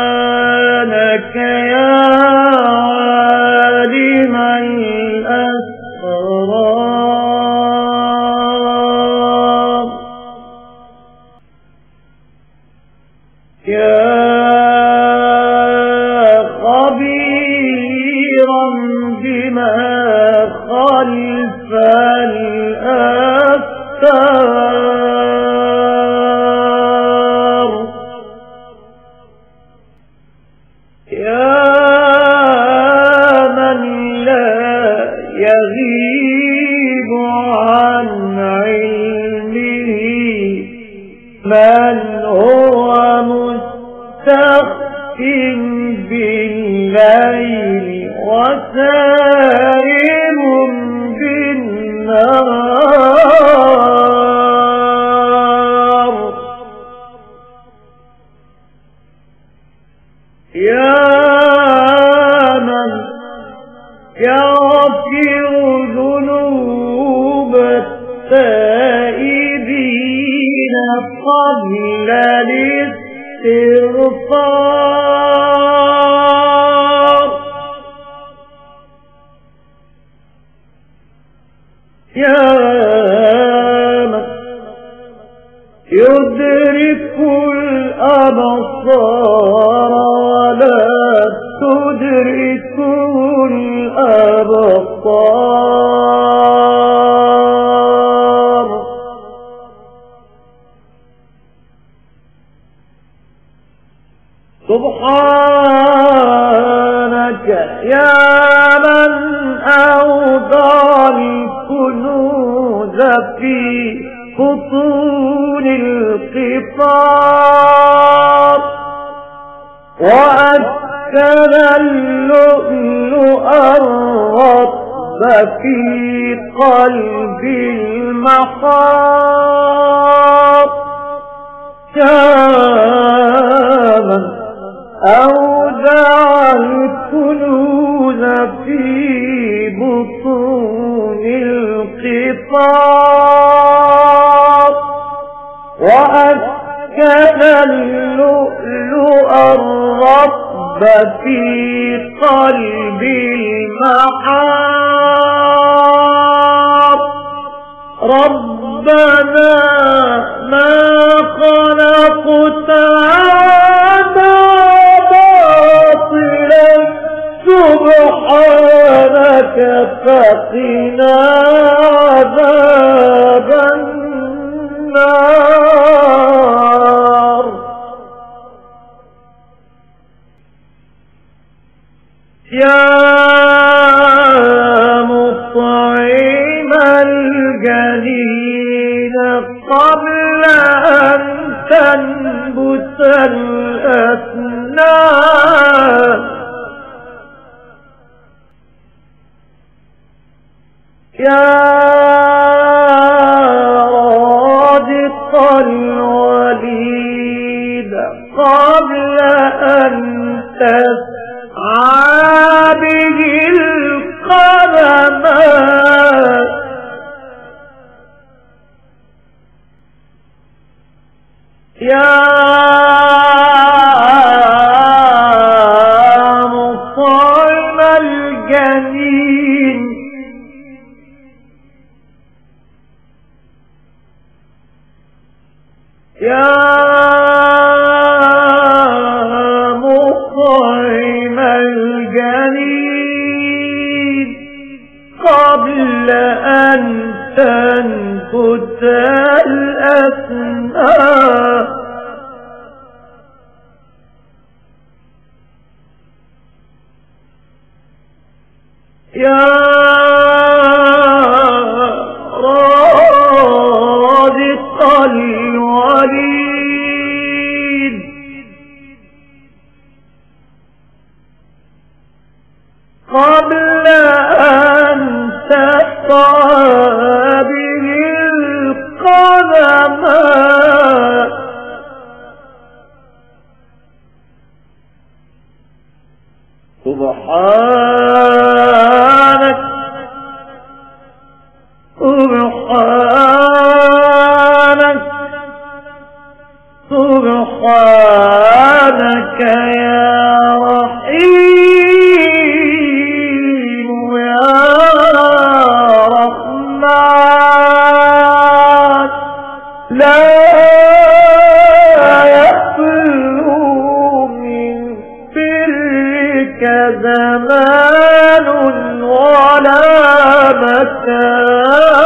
سبحانك يا عالم الأسرار. يا خبيرا بما خلف يا من لا يغيب عن علمه من هو مستخف بالليل وسائر يغفر ذنوب التائبين قبل الاستغفار. يا من يدرك الأبصار ولا تدركه الأبصار. سبحانك يا من أوضى الكنوز في بطون القطار. وأسكن اللؤلؤ الرطب في قلب المخاط يا من أودع الكنوز في بطون القطار وأسكن اللؤلؤ الرطب في قلب المحار. ربنا ما خلقت هذا باطلا سبحانك فقنا الوليد قبل أن تسعى به القدمان يا مطعم الجنين يا مطعم الجنين قبل أن تنبت الأسماء. يا قبل أن تسعى به القدمان سبحانك سبحانك سبحانك يا برك زمان ولا مكان.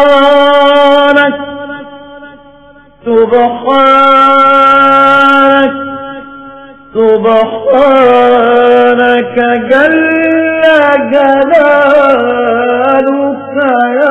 سبحانك سبحانك سبحانك جل جلالك يا